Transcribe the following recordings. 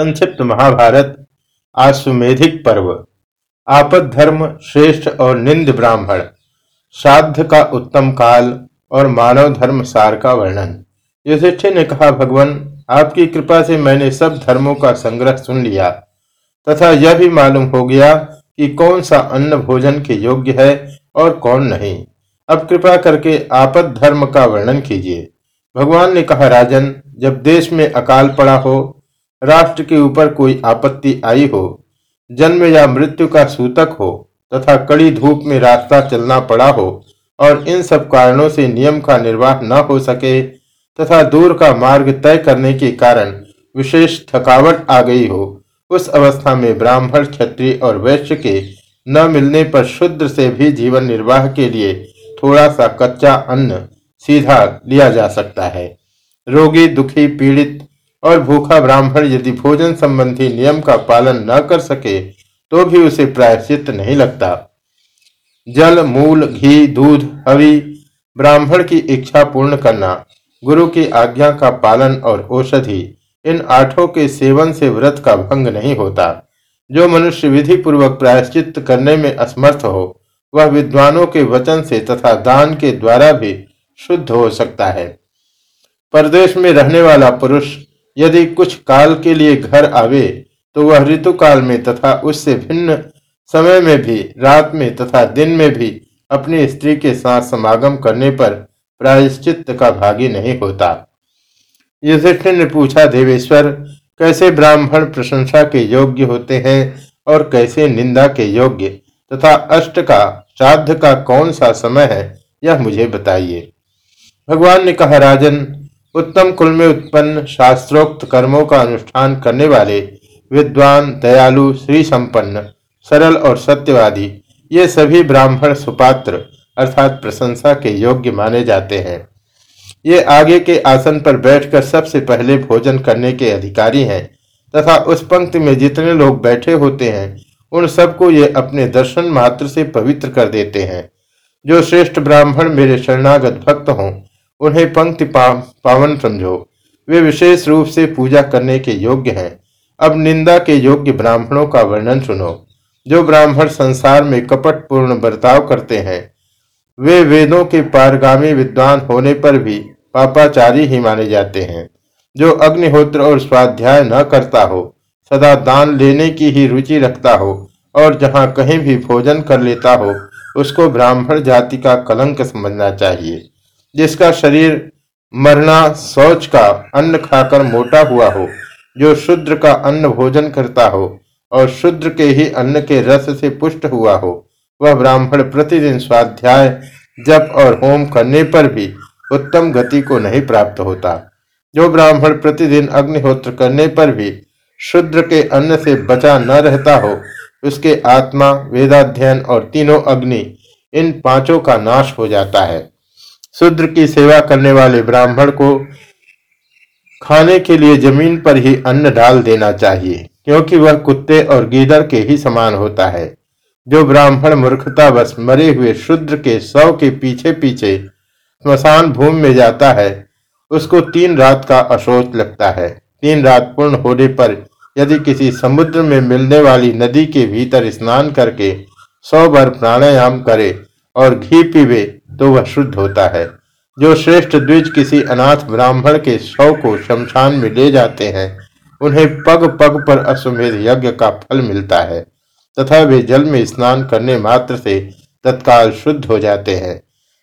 संक्षिप्त महाभारत आश्वेधिक पर्व। आपद धर्म श्रेष्ठ और निंद ब्राह्मण, श्राद्ध का उत्तम काल और मानव धर्म सार का वर्णन। युधिष्ठिर ने कहा, भगवान, आपकी कृपा से मैंने सब धर्मों का संग्रह सुन लिया, तथा यह भी मालूम हो गया कि कौन सा अन्न भोजन के योग्य है और कौन नहीं। अब कृपा करके आपद धर्म का वर्णन कीजिए। भगवान ने कहा, राजन, जब देश में अकाल पड़ा हो राष्ट्र के ऊपर कोई आपत्ति आई हो, जन्म या मृत्यु का सूतक हो, तथा कड़ी धूप में रास्ता चलना पड़ा हो, और इन सब कारणों से नियम का निर्वाह न हो सके, तथा दूर का मार्ग तय करने के कारण विशेष थकावट आ गई हो, उस अवस्था में ब्राह्मण, क्षत्रिय और वैश्य के न मिलने पर शुद्र से भी जीवन निर्वाह के लिए थोड़ा सा कच्चा अन्न सीधा लिया जा सकता है। रोगी दुखी, पीड़ित और भूखा ब्राह्मण यदि भोजन संबंधी नियम का पालन न कर सके तो भी उसे प्रायश्चित नहीं लगता। जल, मूल, घी, दूध हवि ब्राह्मण की इच्छा पूर्ण करना, गुरु की आज्ञा का पालन और औषधि, इन आठों के सेवन से व्रत का भंग नहीं होता। जो मनुष्य विधि पूर्वक प्रायश्चित करने में असमर्थ हो, वह विद्वानों के वचन से तथा दान के द्वारा भी शुद्ध हो सकता है। परदेश में रहने वाला पुरुष यदि कुछ काल के लिए घर आवे तो वह ऋतु काल में तथा उससे भिन्न समय में भी, रात में तथा दिन में भी अपनी स्त्री के साथ समागम करने पर प्रायश्चित का भागी नहीं होता। युधिष्ठिर ने पूछा, देवेश्वर, कैसे ब्राह्मण प्रशंसा के योग्य होते हैं और कैसे निंदा के योग्य? तथा अष्ट का श्राद्ध का कौन सा समय है, यह मुझे बताइए। भगवान ने कहा, राजन उत्तम कुल में उत्पन्न शास्त्रोक्त कर्मों का अनुष्ठान करने वाले विद्वान, दयालु श्री संपन्न सरल और सत्यवादी, ये सभी ब्राह्मण सुपात्र अर्थात प्रशंसा के योग्य माने जाते हैं। ये आगे के आसन पर बैठकर सबसे पहले भोजन करने के अधिकारी हैं तथा उस पंक्ति में जितने लोग बैठे होते हैं, उन सबको ये अपने दर्शन मात्र से पवित्र कर देते हैं। जो श्रेष्ठ ब्राह्मण मेरे शरणागत भक्त हों उन्हें पंक्ति पावन समझो। वे विशेष रूप से पूजा करने के योग्य हैं। अब निंदा के योग्य ब्राह्मणों का वर्णन सुनो। जो ब्राह्मण संसार में कपट पूर्ण बर्ताव करते हैं, वे वेदों के पारगामी विद्वान होने पर भी पापाचारी ही माने जाते हैं। जो अग्निहोत्र और स्वाध्याय न करता हो, सदा दान लेने की ही रुचि रखता हो, और जहाँ कहीं भी भोजन कर लेता हो, उसको ब्राह्मण जाति का कलंक समझना चाहिए। जिसका शरीर मरना सोच का अन्न खाकर मोटा हुआ हो, जो शुद्र का अन्न भोजन करता हो और शुद्र के ही अन्न के रस से पुष्ट हुआ हो, वह ब्राह्मण प्रतिदिन स्वाध्याय जप और होम करने पर भी उत्तम गति को नहीं प्राप्त होता। जो ब्राह्मण प्रतिदिन अग्निहोत्र करने पर भी शुद्र के अन्न से बचा न रहता हो, उसके आत्मा, वेदाध्ययन और तीनों अग्नि इन पाँचों का नाश हो जाता है। शूद्र की सेवा करने वाले ब्राह्मण को खाने के लिए ज़मीन पर ही अन्न डाल देना चाहिए, क्योंकि वह कुत्ते और गीदड़ के ही समान होता है। जो ब्राह्मण मूर्खता बस मरे हुए शूद्र के सौ के पीछे पीछे स्मशान भूमि में जाता है, उसको तीन रात का अशोच लगता है। तीन रात पूर्ण होने पर यदि किसी समुद्र में मिलने वाली नदी के भीतर स्नान करके सौ बार प्राणायाम करे और घी पीवे तो वह शुद्ध होता है। जो श्रेष्ठ द्विज किसी अनाथ ब्राह्मण के शव को शमशान में ले जाते हैं, उन्हें पग पग पर अश्वमेध यज्ञ का फल मिलता है, तथा वे जल में स्नान करने मात्र से तत्काल शुद्ध हो जाते हैं।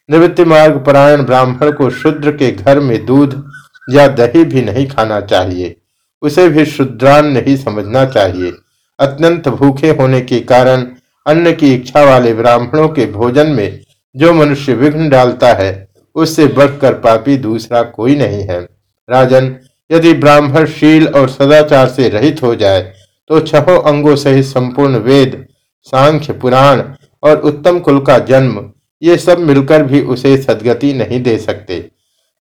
निवृत्ति मार्ग परायण ब्राह्मण को शुद्र के घर में दूध या दही भी नहीं खाना चाहिए। उसे भी शुद्रान नहीं समझना चाहिए। अत्यंत भूखे होने के कारण अन्न की इच्छा वाले ब्राह्मणों के भोजन में जो मनुष्य विघ्न डालता है, उससे बढ़कर पापी दूसरा कोई नहीं है। राजन, यदि ब्राह्मण शील और सदाचार से रहित हो जाए तो छहों अंगों सहित संपूर्ण वेद, सांख्य, पुराण और उत्तम कुल का जन्म, ये सब मिलकर भी उसे सदगति नहीं दे सकते।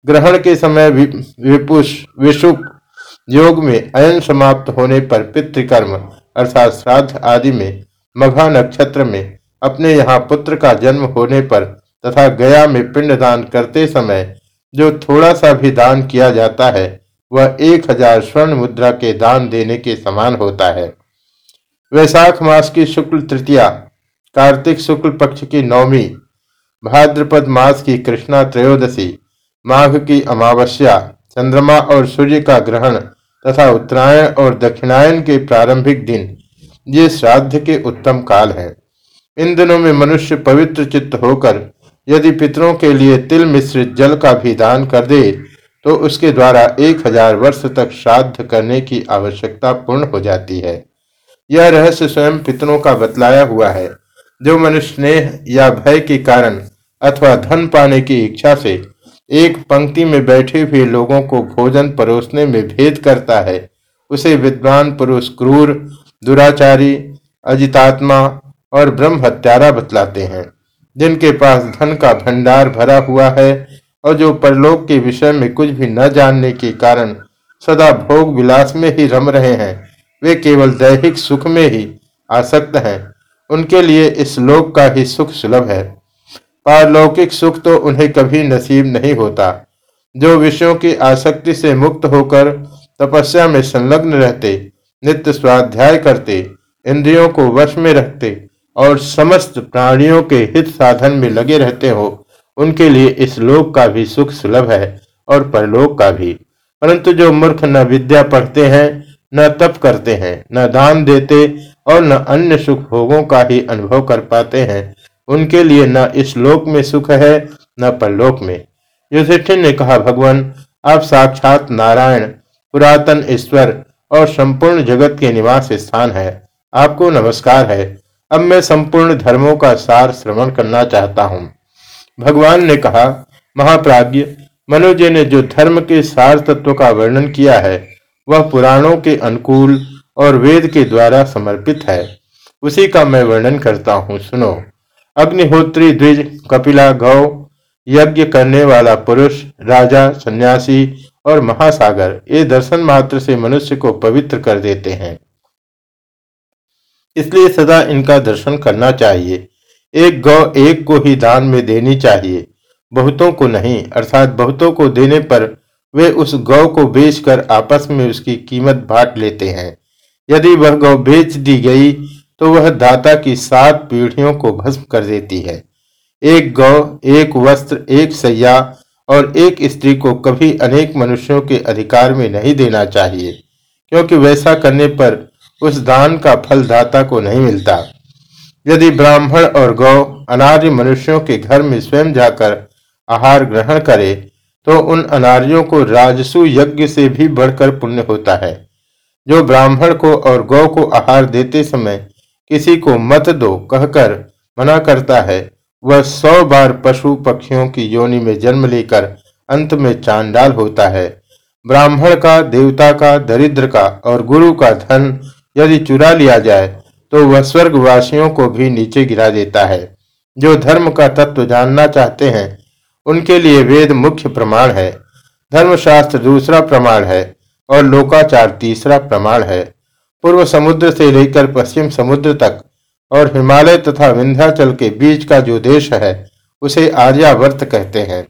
ग्रहण के समय विपुष, विषुक योग में अयन समाप्त होने पर पितृकर्म, अर्थात श्राद्ध आदि में, मघा नक्षत्र में अपने यहाँ पुत्र का जन्म होने पर तथा गया में पिंड दान करते समय जो थोड़ा सा भी दान किया जाता है, वह एक हज़ार स्वर्ण मुद्रा के दान देने के समान होता है। वैशाख मास की शुक्ल तृतीया, कार्तिक शुक्ल पक्ष की नवमी भाद्रपद मास की कृष्णा त्रयोदशी, माघ की अमावस्या, चंद्रमा और सूर्य का ग्रहण तथा उत्तरायण और दक्षिणायन के प्रारंभिक दिन, ये श्राद्ध के उत्तम काल है। इन दिनों में मनुष्य पवित्र चित्त होकर यदि पितरों के लिए तिल मिश्रित जल का भी दान कर दे तो उसके द्वारा एक हज़ार वर्ष तक श्राद्ध करने की आवश्यकता पूर्ण हो जाती है। यह रहस्य स्वयं पितरों का बतलाया हुआ है। जो मनुष्य स्नेह या भय के कारण अथवा धन पाने की इच्छा से एक पंक्ति में बैठे हुए लोगों को भोजन परोसने में भेद करता है, उसे विद्वान पुरुष क्रूर, दुराचारी, अजितात्मा और ब्रह्म हत्यारा बतलाते हैं। जिनके पास धन का भंडार भरा हुआ है और जो परलोक के विषय में कुछ भी न जानने के कारण सदा भोग विलास में ही रम रहे हैं, वे केवल दैहिक सुख में ही आसक्त हैं। उनके लिए इस लोक का ही सुख सुलभ है। पारलौकिक सुख तो उन्हें कभी नसीब नहीं होता। जो विषयों की आसक्ति से मुक्त होकर तपस्या में संलग्न रहते, नित्य स्वाध्याय करते, इंद्रियों को वश में रखते और समस्त प्राणियों के हित साधन में लगे रहते हो। उनके लिए इस लोक का भी सुख सुलभ है और परलोक का भी। परंतु जो मूर्ख न विद्या पढ़ते हैं, न तप करते हैं, न दान देते और न अन्य सुख भोगों का ही अनुभव कर पाते हैं, उनके लिए न इस लोक में सुख है, न परलोक में। युधिष्ठिर ने कहा, भगवान, आप साक्षात नारायण, पुरातन ईश्वर और संपूर्ण जगत के निवास स्थान है। आपको नमस्कार है। अब मैं संपूर्ण धर्मों का सार श्रवण करना चाहता हूँ। भगवान ने कहा महाप्राज्य मनुष्य ने जो धर्म के सार तत्व का वर्णन किया है, वह पुराणों के अनुकूल और वेद के द्वारा समर्पित है। उसी का मैं वर्णन करता हूँ, सुनो। अग्निहोत्री द्विज, कपिला गौ, यज्ञ करने वाला पुरुष, राजा, सन्यासी और महासागर, ये दर्शन मात्र से मनुष्य को पवित्र कर देते हैं। इसलिए सदा इनका दर्शन करना चाहिए। एक गौ एक को ही दान में देनी चाहिए। बहुतों को नहीं, अर्थात बहुतों को देने पर वे उस गौ को बेचकर आपस में उसकी कीमत बांट लेते हैं। यदि वह गौ बेच दी गई तो वह दाता की सात पीढ़ियों को भस्म कर देती है। एक गौ, एक वस्त्र, एक सैया और एक स्त्री को कभी अनेक मनुष्यों के अधिकार में नहीं देना चाहिए, क्योंकि वैसा करने पर उस दान का फल दाता को नहीं मिलता। यदि ब्राह्मण और गौ अनार्य मनुष्यों के घर में स्वयं जाकर आहार ग्रहण करे तो उन अनार्यों को राजसु यज्ञ से भी बढ़कर पुण्य होता है। जो ब्राह्मण को और गौ को आहार देते समय किसी को मत दो कहकर मना करता है, वह सौ बार पशु पक्षियों की योनि में जन्म लेकर अंत में चांडाल होता है। ब्राह्मण का, देवता का, दरिद्र का और गुरु का धन यदि चुरा लिया जाए तो वह स्वर्गवासियों को भी नीचे गिरा देता है। जो धर्म का तत्व जानना चाहते हैं, उनके लिए वेद मुख्य प्रमाण है। धर्मशास्त्र दूसरा प्रमाण है, और लोकाचार तीसरा प्रमाण है। पूर्व समुद्र से लेकर पश्चिम समुद्र तक, और हिमालय तथा विंध्याचल के बीच का जो देश है, उसे आर्यावर्त कहते हैं।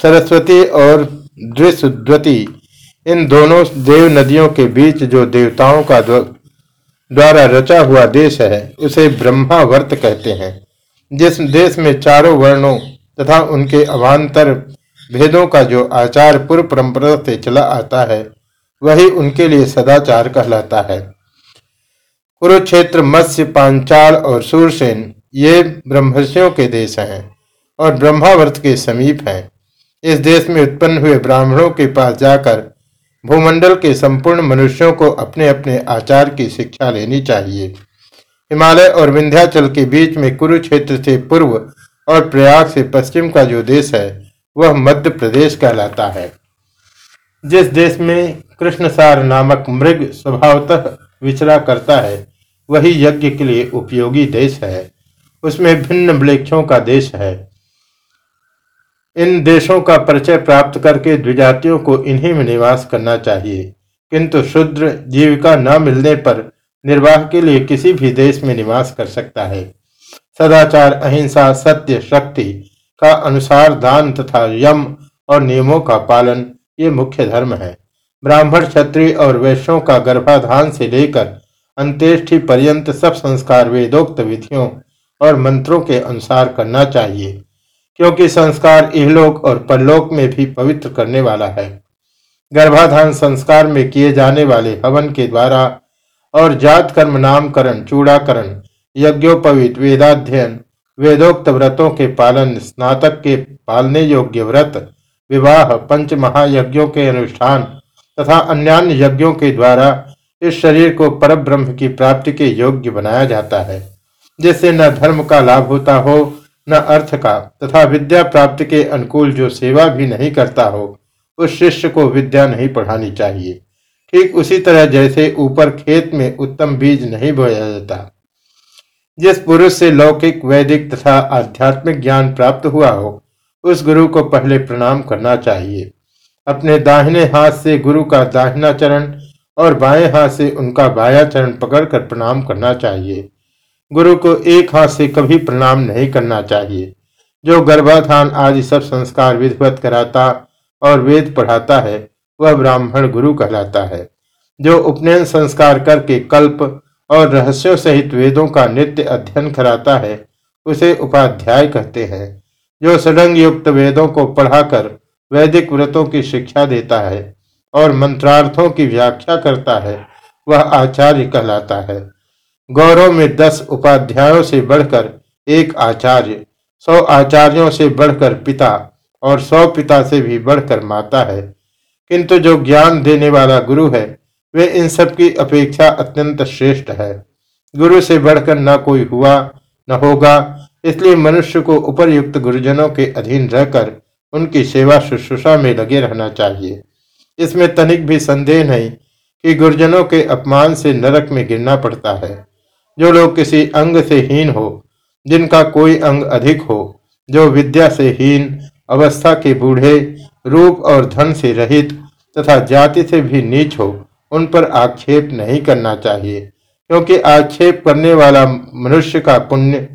सरस्वती और दृश्यद्वती इन दोनों देव नदियों के बीच जो देवताओं का द्वारा रचा हुआ देश है, उसे ब्रह्मावर्त कहते हैं। जिस देश में चारों वर्णों तथा उनके अवान्तर भेदों का जो आचार पूर्व परंपरा से चला आता है, वही उनके लिए सदाचार कहलाता है। कुरुक्षेत्र, मत्स्य, पांचाल और सूरसेन ये ब्रह्मर्षियों के देश हैं और ब्रह्मावर्त के समीप हैं। इस देश में उत्पन्न हुए ब्राह्मणों के पास जाकर भूमंडल के संपूर्ण मनुष्यों को अपने अपने आचार की शिक्षा लेनी चाहिए। हिमालय और विंध्याचल के बीच में कुरुक्षेत्र से पूर्व और प्रयाग से पश्चिम का जो देश है, वह मध्य प्रदेश कहलाता है। जिस देश में कृष्णसार नामक मृग स्वभावतः विचरा करता है, वही यज्ञ के लिए उपयोगी देश है। उसमें भिन्न वृक्षों का देश है। इन देशों का परिचय प्राप्त करके द्विजातियों को इन्हीं में निवास करना चाहिए। किंतु शुद्र जीविका न मिलने पर निर्वाह के लिए किसी भी देश में निवास कर सकता है। सदाचार, अहिंसा, सत्य, शक्ति का अनुसार दान तथा यम और नियमों का पालन, ये मुख्य धर्म है। ब्राह्मण, क्षत्रिय और वैश्यों का गर्भाधान से लेकर अंत्येष्टि पर्यंत सब संस्कार वेदोक्त विधियों और मंत्रों के अनुसार करना चाहिए। क्योंकि संस्कार इहलोक और परलोक में भी पवित्र करने वाला है। गर्भाधान संस्कार में किए जाने वाले हवन के द्वारा और जात कर्म नामकरण, चूड़ाकरण, यज्ञोपवित, वेदाध्ययन, वेदोक्त व्रतों के पालन, स्नातक के पालने योग्य व्रत, विवाह पंच महायज्ञों के अनुष्ठान तथा अन्यान्य यज्ञों के द्वारा इस शरीर को पर ब्रह्म की प्राप्ति के योग्य बनाया जाता है, जिससे न धर्म का लाभ होता हो न अर्थ का, तथा विद्या प्राप्ति के अनुकूल जो सेवा भी नहीं करता हो, उस शिष्य को विद्या नहीं पढ़ानी चाहिए। ठीक उसी तरह जैसे ऊपर खेत में उत्तम बीज नहीं बोया जाता। जिस पुरुष से लौकिक, वैदिक तथा आध्यात्मिक ज्ञान प्राप्त हुआ हो, उस गुरु को पहले प्रणाम करना चाहिए। अपने दाहिने हाथ से गुरु का दाहिना चरण और बाएँ हाथ से उनका बाया चरण पकड़कर प्रणाम करना चाहिए। गुरु को एक हाथ से कभी प्रणाम नहीं करना चाहिए। जो गर्भाधान आदि सब संस्कार विधिवत कराता और वेद पढ़ाता है, वह ब्राह्मण गुरु कहलाता है। जो उपनयन संस्कार करके कल्प और रहस्यों सहित वेदों का नित्य अध्ययन कराता है, उसे उपाध्याय कहते हैं। जो सडंग युक्त वेदों को पढ़ाकर वैदिक व्रतों की शिक्षा देता है और मंत्रार्थों की व्याख्या करता है, वह आचार्य कहलाता है। गौरव में दस उपाध्यायों से बढ़कर एक आचार्य, सौ आचार्यों से बढ़कर पिता और सौ पिता से भी बढ़कर माता है। किंतु जो ज्ञान देने वाला गुरु है, वे इन सब की अपेक्षा अत्यंत श्रेष्ठ है। गुरु से बढ़कर न कोई हुआ, न होगा, इसलिए मनुष्य को उपरयुक्त गुरुजनों के अधीन रहकर उनकी सेवा शुश्रूषा में लगे रहना चाहिए। इसमें तनिक भी संदेह नहीं कि गुरुजनों के अपमान से नरक में गिरना पड़ता है। जो लोग किसी अंग से हीन हो, जिनका कोई अंग अधिक हो, जो विद्या से हीन, अवस्था के बूढ़े, रूप और धन से रहित तथा जाति से भी नीच हो, उन पर आक्षेप नहीं करना चाहिए, क्योंकि आक्षेप करने वाला मनुष्य का पुण्य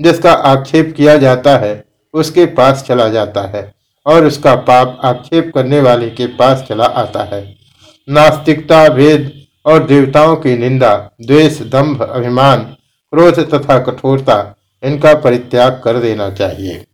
जिसका आक्षेप किया जाता है, उसके पास चला जाता है और उसका पाप आक्षेप करने वाले के पास चला आता है। नास्तिकता, वेद और देवताओं की निंदा, द्वेष दंभ अभिमान, क्रोध तथा कठोरता, इनका परित्याग कर देना चाहिए।